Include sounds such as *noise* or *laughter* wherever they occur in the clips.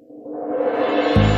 Música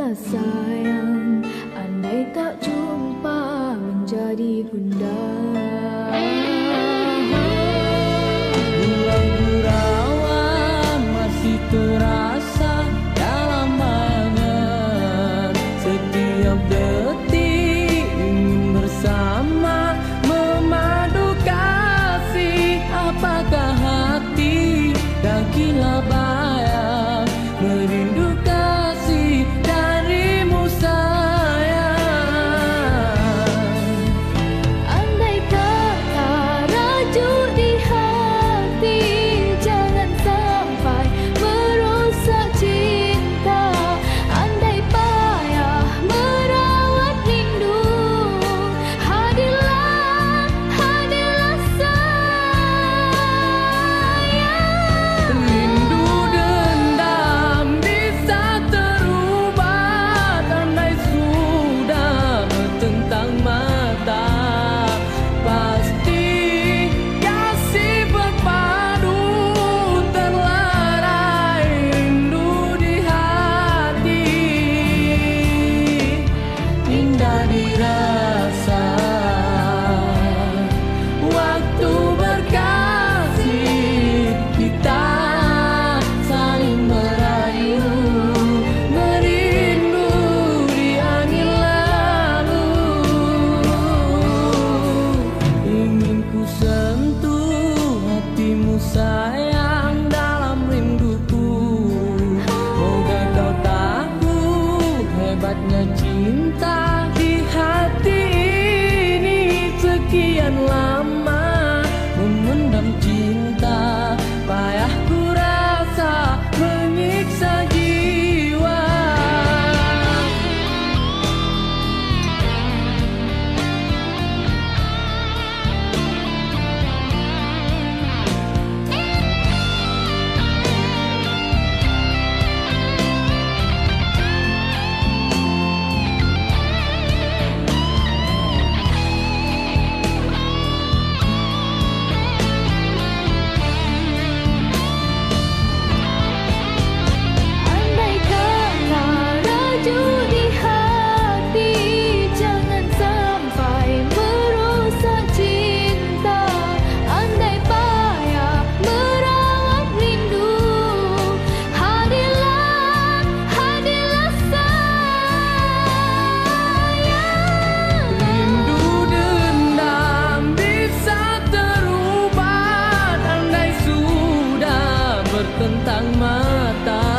là sai anh anh đây ta tang mata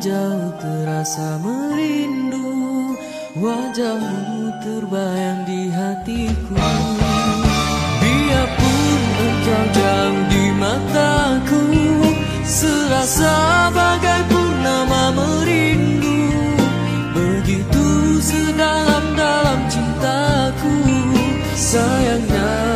jauh terasa merindu Wajahmu terbayang di hatiku. Biarpun engkau jauh di mataku Serasa bagai purnama merindu. Begitu sedalam-dalam cintaku Sayangnya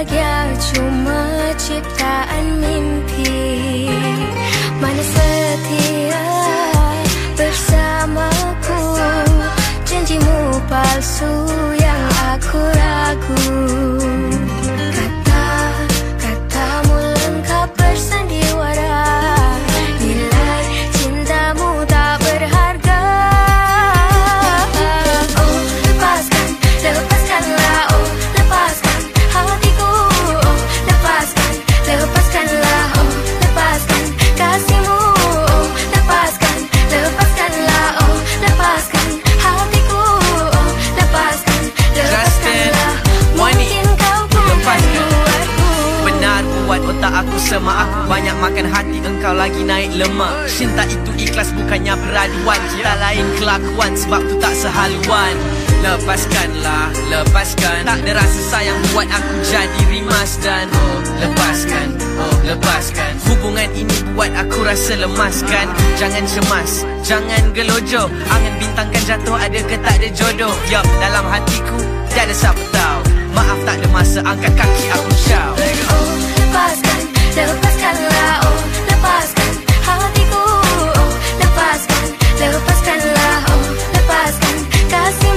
Bahagia cuma ciptaan mimpi. Mana setia bersamaku Janjimu palsu yang aku ragu. Kata-katamu lengkap bersandiwara aku semaaf Banyak makan hati. Engkau lagi naik lemak. Cinta itu ikhlas bukannya peraduan. Kita lain kelakuan sebab tu tak sehaluan. Lepaskanlah, lepaskan. Tak ada rasa sayang buat aku jadi rimas Dan oh, lepaskan, oh, lepaskan. Hubungan ini buat aku rasa lemaskan. Jangan cemas, jangan gelojo. Angan bintang kan jatuh ada ke tak ada jodoh? Yup, dalam hatiku tiada siapa tahu. Maaf tak ada masa angkat kaki aku shout. Oh lepaskanlah Oh lepaskan Oh lepaskan, lepaskanlah Oh lepaskan kasihmu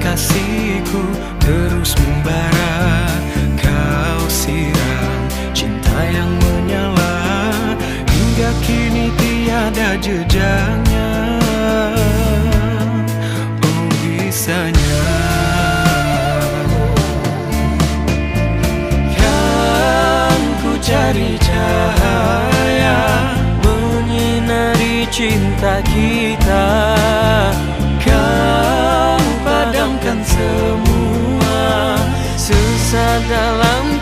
kasihku terus membara. Kau siram cinta yang menyala. Hingga kini tiada jejaknya Oh bisanya. Yang ku cari cahaya Menyinari cinta kita rasa dalam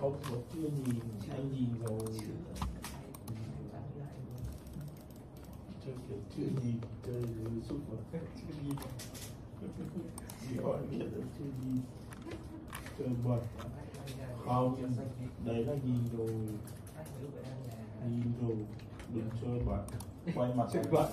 không, một chưa nhìn anh nhìn rồi. Chưa kiểu chưa nhìn chơi với xúc vào chưa nhìn. Chỉ hỏi biết là chưa nhìn. Chơi bật. Không, đấy là nhìn rồi. Nhìn rồi, đừng chơi bật. Quay mặt chơi bật.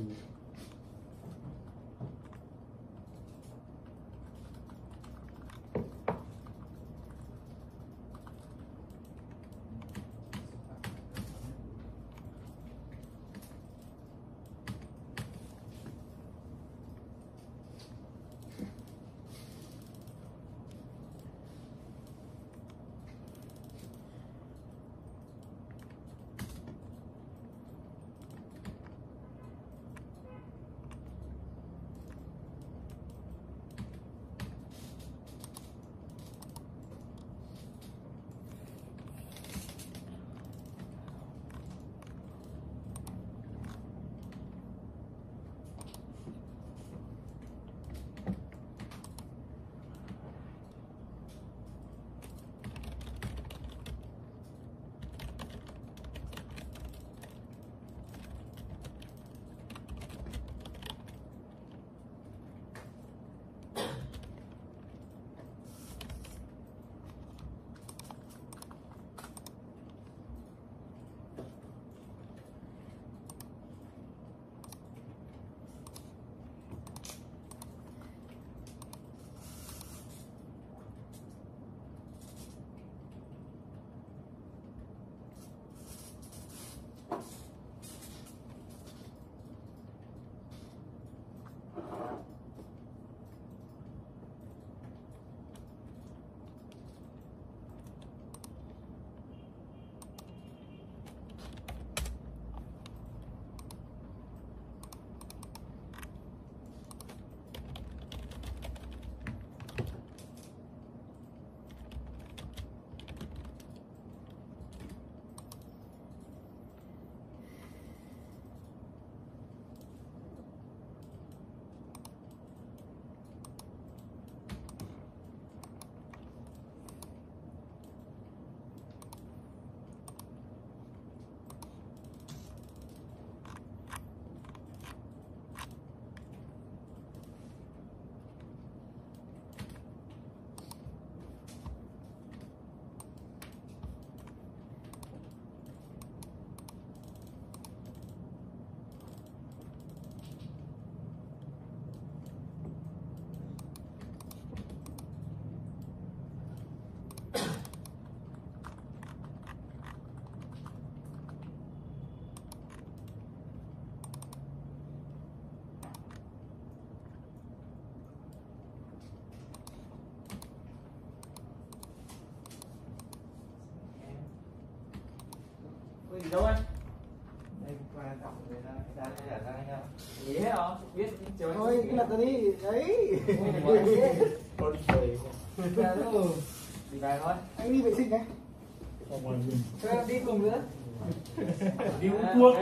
mm. Gì đâu anh? Đây quan trọng người ta ra đây là ra nhau. Gì hết không biết trời thôi cái là tao đi đấy. *laughs* Con chơi đi về thôi. Anh đi vệ sinh em đi cùng nữa. Đi uống thuốc